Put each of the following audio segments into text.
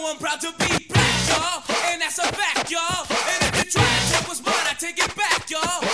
know I'm proud to be black, y'all. And that's a fact, y'all. And if you try to take what's mine, I take it back, y'all.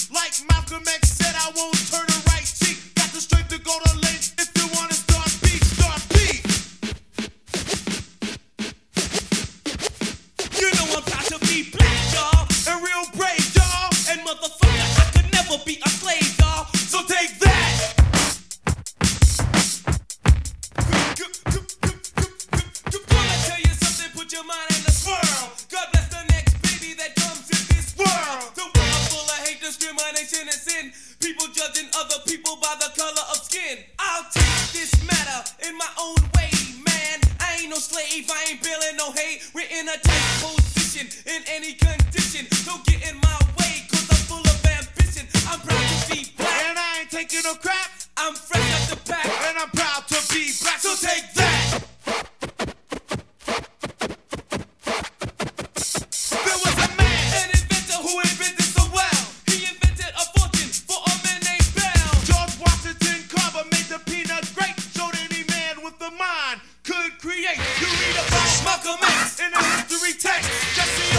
sin. People judging other people by the color of skin. I'll take this matter in my own way, man. I ain't no slave, I ain't feeling no hate. We're in a tight position, in any condition. Don't get in my way, cause I'm full of ambition. I'm proud to be black. And I ain't taking no crap. date. You read about Malcolm in the history text. Just see